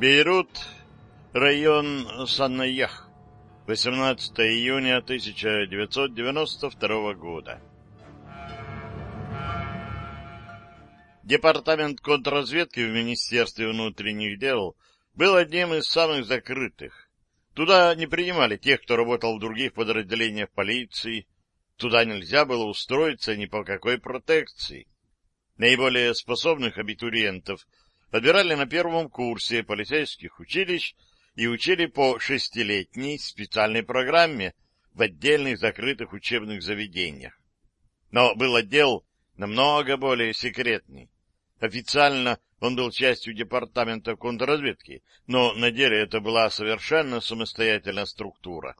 Бейрут, район Саннаях, 18 июня 1992 года. Департамент контрразведки в Министерстве внутренних дел был одним из самых закрытых. Туда не принимали тех, кто работал в других подразделениях полиции. Туда нельзя было устроиться ни по какой протекции. Наиболее способных абитуриентов подбирали на первом курсе полицейских училищ и учили по шестилетней специальной программе в отдельных закрытых учебных заведениях. Но был отдел намного более секретный. Официально он был частью департамента контрразведки, но на деле это была совершенно самостоятельная структура.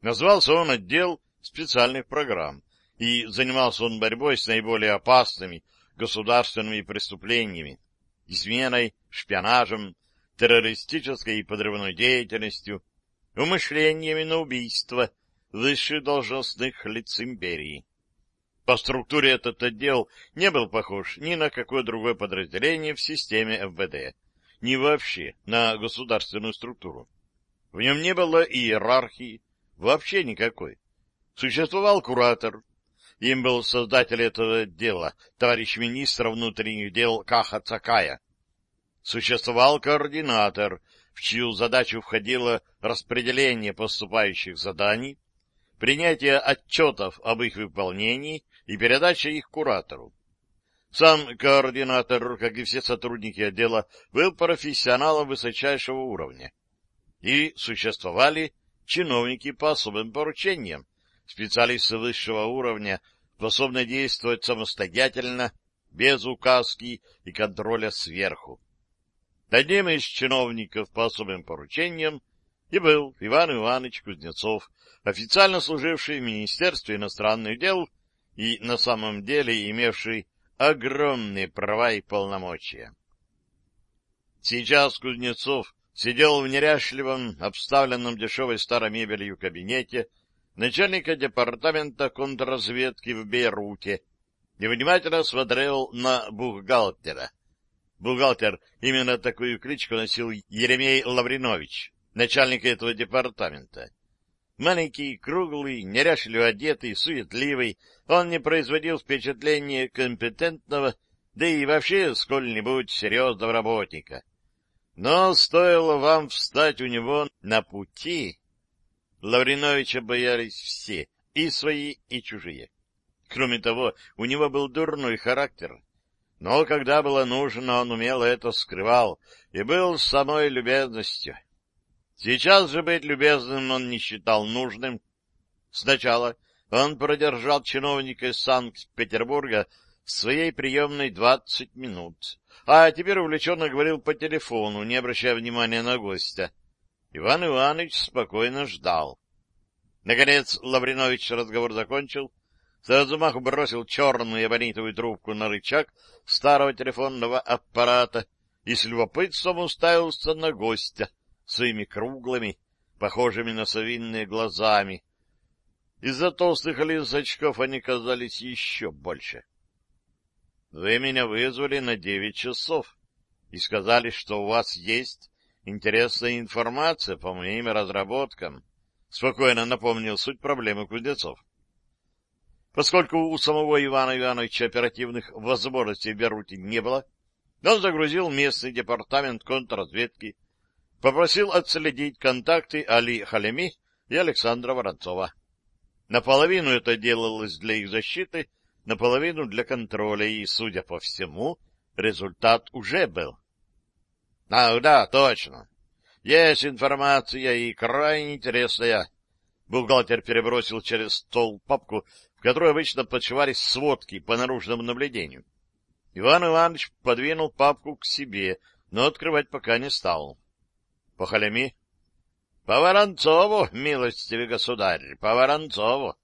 Назвался он отдел специальных программ, и занимался он борьбой с наиболее опасными государственными преступлениями, изменой, шпионажем, террористической и подрывной деятельностью, умышлениями на убийство высших должностных лиц империи. По структуре этот отдел не был похож ни на какое другое подразделение в системе ФВД, ни вообще на государственную структуру. В нем не было иерархии, вообще никакой. Существовал куратор. Им был создатель этого дела, товарищ министр внутренних дел Каха Цакая. Существовал координатор, в чью задачу входило распределение поступающих заданий, принятие отчетов об их выполнении и передача их куратору. Сам координатор, как и все сотрудники отдела, был профессионалом высочайшего уровня. И существовали чиновники по особым поручениям, специалисты высшего уровня, способные действовать самостоятельно, без указки и контроля сверху. Одним из чиновников по особым поручениям и был Иван Иванович Кузнецов, официально служивший в Министерстве иностранных дел и на самом деле имевший огромные права и полномочия. Сейчас Кузнецов сидел в неряшливом, обставленном дешевой старой мебелью кабинете начальника департамента контрразведки в Бейруте и внимательно смотрел на бухгалтера. Бухгалтер именно такую кличку носил Еремей Лавринович, начальник этого департамента. Маленький, круглый, неряшливо одетый, суетливый, он не производил впечатления компетентного, да и вообще сколь-нибудь серьезного работника. Но стоило вам встать у него на пути... Лавриновича боялись все, и свои, и чужие. Кроме того, у него был дурной характер. Но когда было нужно, он умело это скрывал и был самой любезностью. Сейчас же быть любезным он не считал нужным. Сначала он продержал чиновника из Санкт-Петербурга в своей приемной двадцать минут, а теперь увлеченно говорил по телефону, не обращая внимания на гостя. Иван Иванович спокойно ждал. Наконец Лавринович разговор закончил, с размаху бросил черную эбонитовую трубку на рычаг старого телефонного аппарата и с любопытством уставился на гостя своими круглыми, похожими на совинные глазами. Из-за толстых линз очков они казались еще больше. — Вы меня вызвали на девять часов и сказали, что у вас есть интересная информация по моим разработкам. Спокойно напомнил суть проблемы Кузнецов. Поскольку у самого Ивана Ивановича оперативных возможностей в Беруте не было, он загрузил местный департамент контрразведки попросил отследить контакты Али Халеми и Александра Воронцова. Наполовину это делалось для их защиты, наполовину для контроля, и, судя по всему, результат уже был. — Ах, да, точно. Есть информация и крайне интересная. Бухгалтер перебросил через стол папку, в которой обычно подшивались сводки по наружному наблюдению. Иван Иванович подвинул папку к себе, но открывать пока не стал. По Халями? — По Воронцову, милостивый государь, по Воронцову.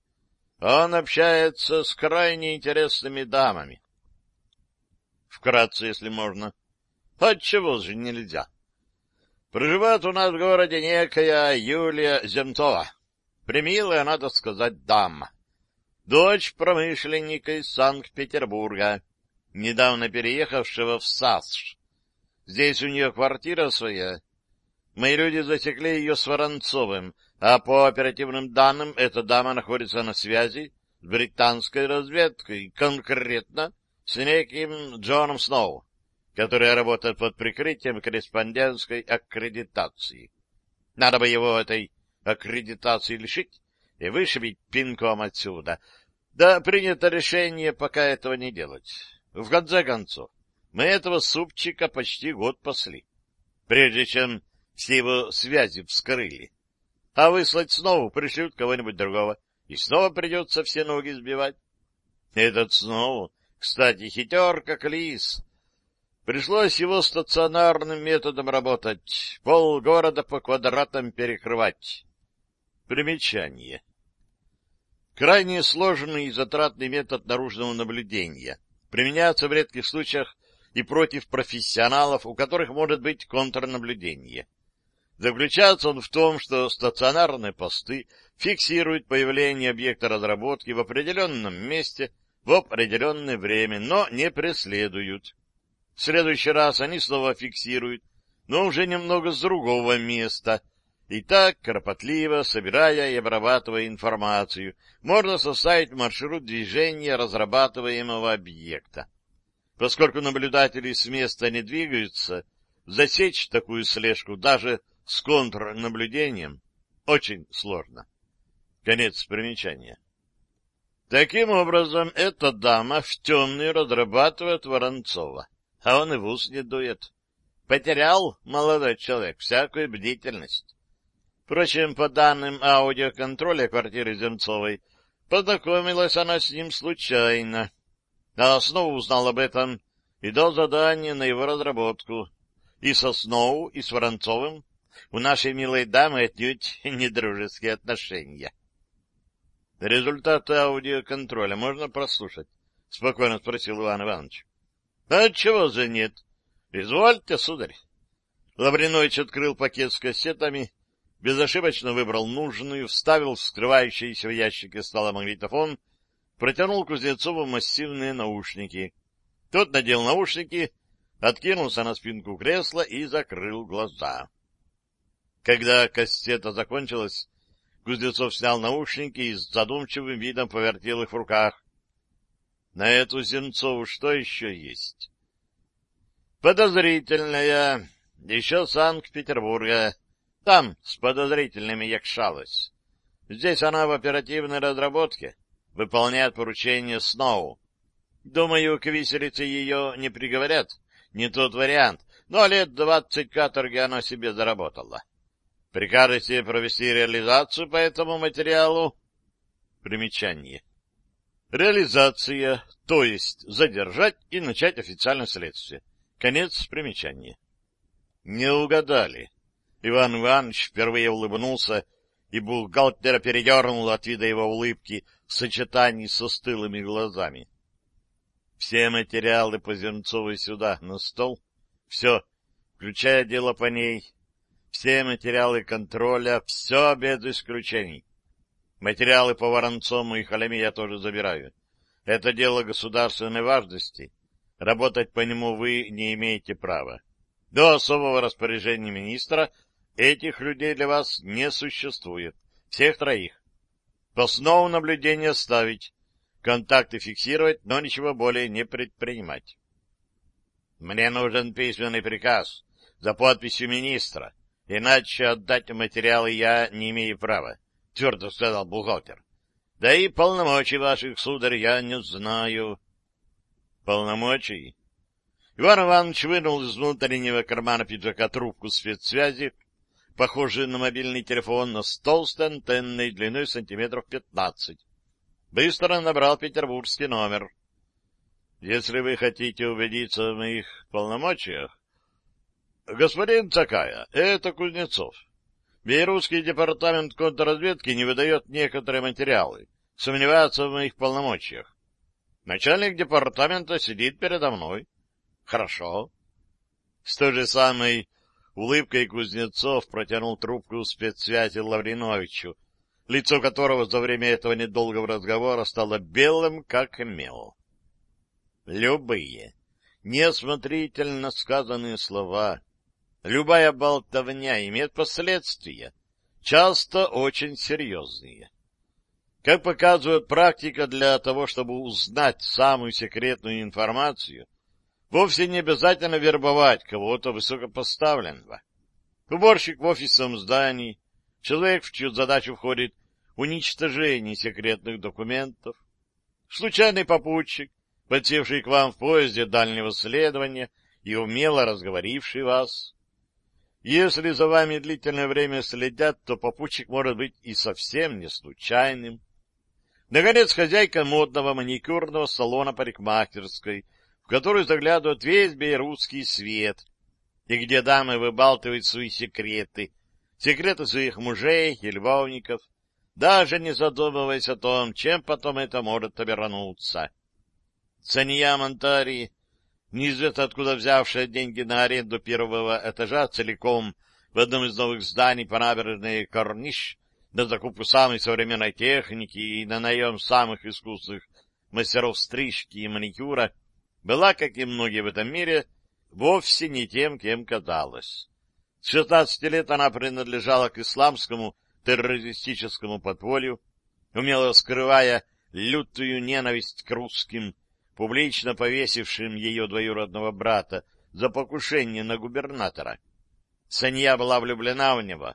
Он общается с крайне интересными дамами. Вкратце, если можно. Отчего же нельзя? Проживает у нас в городе некая Юлия Земцова. Примилая, надо сказать, дама. Дочь промышленника из Санкт-Петербурга, недавно переехавшего в САСШ. Здесь у нее квартира своя, Мои люди засекли ее с Воронцовым, а по оперативным данным эта дама находится на связи с британской разведкой, конкретно с неким Джоном Сноу, который работает под прикрытием корреспондентской аккредитации. Надо бы его этой аккредитации лишить и вышибить пинком отсюда. Да принято решение пока этого не делать. В конце концов, мы этого супчика почти год пасли, прежде чем все его связи вскрыли. А выслать снова пришлют кого-нибудь другого, и снова придется все ноги сбивать. Этот снова, кстати, хитер как лис. Пришлось его стационарным методом работать, пол города по квадратам перекрывать. Примечание. Крайне сложный и затратный метод наружного наблюдения. Применяется в редких случаях и против профессионалов, у которых может быть контрнаблюдение. Заключается он в том, что стационарные посты фиксируют появление объекта разработки в определенном месте в определенное время, но не преследуют. В следующий раз они снова фиксируют, но уже немного с другого места. И так, кропотливо, собирая и обрабатывая информацию, можно составить маршрут движения разрабатываемого объекта. Поскольку наблюдатели с места не двигаются, засечь такую слежку даже с контрнаблюдением очень сложно. Конец примечания. Таким образом, эта дама в темную разрабатывает Воронцова, а он и в ус не дует. Потерял молодой человек всякую бдительность. Впрочем, по данным аудиоконтроля квартиры Земцовой, познакомилась она с ним случайно, а снова узнал об этом и дал задание на его разработку. И со Сноу, и с Воронцовым у нашей милой дамы отнюдь недружеские отношения. — Результаты аудиоконтроля можно прослушать? — спокойно спросил Иван Иванович. — А чего же нет? — Извольте, сударь. Лавринович открыл пакет с кассетами, безошибочно выбрал нужную, вставил в скрывающийся в ящике стола магнитофон, протянул Кузнецову массивные наушники. Тот надел наушники, откинулся на спинку кресла и закрыл глаза. Когда кассета закончилась, Кузнецов снял наушники и с задумчивым видом повертел их в руках. На эту Земцову что еще есть? Подозрительная. Еще Санкт-Петербурга. Там с подозрительными якшалась. Здесь она в оперативной разработке. Выполняет поручение Сноу. Думаю, к виселице ее не приговорят. Не тот вариант. Но лет двадцать каторги она себе заработала. Прикажете провести реализацию по этому материалу? Примечание. Реализация, то есть задержать и начать официальное следствие. Конец примечания. Не угадали. Иван Иванович впервые улыбнулся, и бухгалтера передернул от вида его улыбки в сочетании со стылыми глазами. Все материалы по Земцовой сюда, на стол. Все, включая дело по ней, все материалы контроля, все без исключений. Материалы по Воронцому и Халеме я тоже забираю. Это дело государственной важности. Работать по нему вы не имеете права. До особого распоряжения министра этих людей для вас не существует. Всех троих. По снову наблюдения ставить, контакты фиксировать, но ничего более не предпринимать. Мне нужен письменный приказ за подписью министра. Иначе отдать материалы я не имею права, — твердо сказал бухгалтер. — Да и полномочий ваших, сударь, я не знаю. — Полномочий? Иван Иванович вынул из внутреннего кармана пиджака трубку спецсвязи, похожую на мобильный телефон, но с толстой антенной длиной сантиметров пятнадцать. Быстро набрал петербургский номер. — Если вы хотите убедиться в моих полномочиях, Господин Цакая, это Кузнецов. Бейрутский департамент контрразведки не выдает некоторые материалы. Сомневается в моих полномочиях. Начальник департамента сидит передо мной. Хорошо. С той же самой улыбкой Кузнецов протянул трубку спецсвязи Лавриновичу, лицо которого за время этого недолгого разговора стало белым, как мел. Любые, неосмотрительно сказанные слова Любая болтовня имеет последствия, часто очень серьезные. Как показывает практика, для того, чтобы узнать самую секретную информацию, вовсе не обязательно вербовать кого-то высокопоставленного. Уборщик в офисном здании, человек, в чью задачу входит уничтожение секретных документов, случайный попутчик, подсевший к вам в поезде дальнего следования и умело разговоривший вас. Если за вами длительное время следят, то попутчик может быть и совсем не случайным. Наконец, хозяйка модного маникюрного салона парикмахерской, в которую заглядывает весь бейрутский свет, и где дамы выбалтывают свои секреты, секреты своих мужей и любовников, даже не задумываясь о том, чем потом это может обернуться. Сания Монтари, неизвестно откуда взявшая деньги на аренду первого этажа целиком в одном из новых зданий по набережной Корниш, на закупку самой современной техники и на наем самых искусных мастеров стрижки и маникюра, была, как и многие в этом мире, вовсе не тем, кем казалась. С 16 лет она принадлежала к исламскому террористическому подполью, умело скрывая лютую ненависть к русским, публично повесившим ее двоюродного брата за покушение на губернатора. Санья была влюблена в него,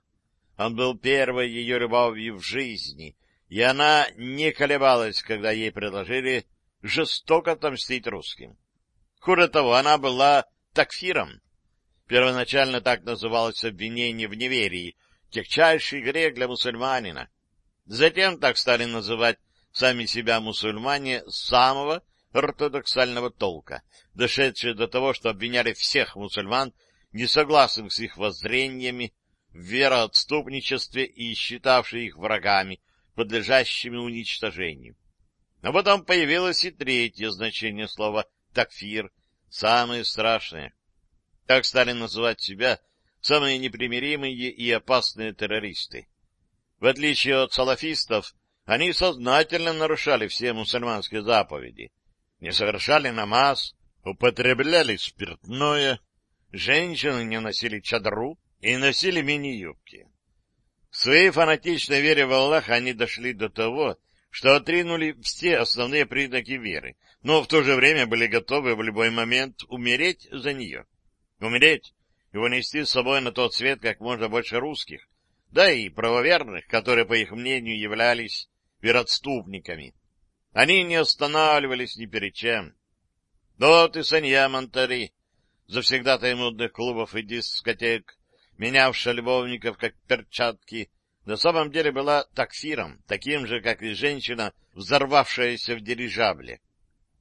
он был первой ее любовью в жизни, и она не колебалась, когда ей предложили жестоко отомстить русским. Хуже того, она была такфиром. Первоначально так называлось обвинение в неверии, тягчайший грех для мусульманина. Затем так стали называть сами себя мусульмане самого ортодоксального толка, дошедшие до того, что обвиняли всех мусульман, несогласных с их воззрениями, в вероотступничестве и считавшие их врагами, подлежащими уничтожению. Но потом появилось и третье значение слова «такфир», самое страшное. Так стали называть себя самые непримиримые и опасные террористы. В отличие от салафистов, они сознательно нарушали все мусульманские заповеди, не совершали намаз, употребляли спиртное, женщины не носили чадру, и носили мини-юбки. В своей фанатичной вере в Аллаха они дошли до того, что отринули все основные признаки веры, но в то же время были готовы в любой момент умереть за нее. Умереть и унести с собой на тот свет как можно больше русских, да и правоверных, которые, по их мнению, являлись вероотступниками. Они не останавливались ни перед чем. Вот и Санья Монтари, завсегдатай модных клубов и дискотек, менявшая любовников как перчатки, на самом деле была таксиром, таким же, как и женщина, взорвавшаяся в дирижабле.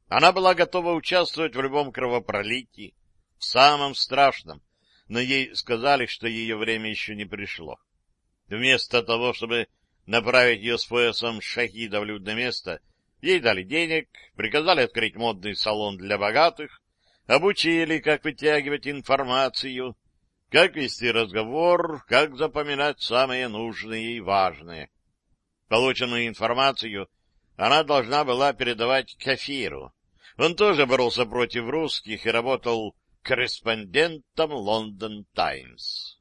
Она была готова участвовать в любом кровопролитии, в самом страшном, но ей сказали, что ее время еще не пришло. Вместо того, чтобы направить ее с поясом шахида в людное место, ей дали денег, приказали открыть модный салон для богатых, обучили, как вытягивать информацию, как вести разговор, как запоминать самые нужные и важные. Полученную информацию она должна была передавать Кафиру. Он тоже боролся против русских и работал корреспондентом «Лондон Таймс».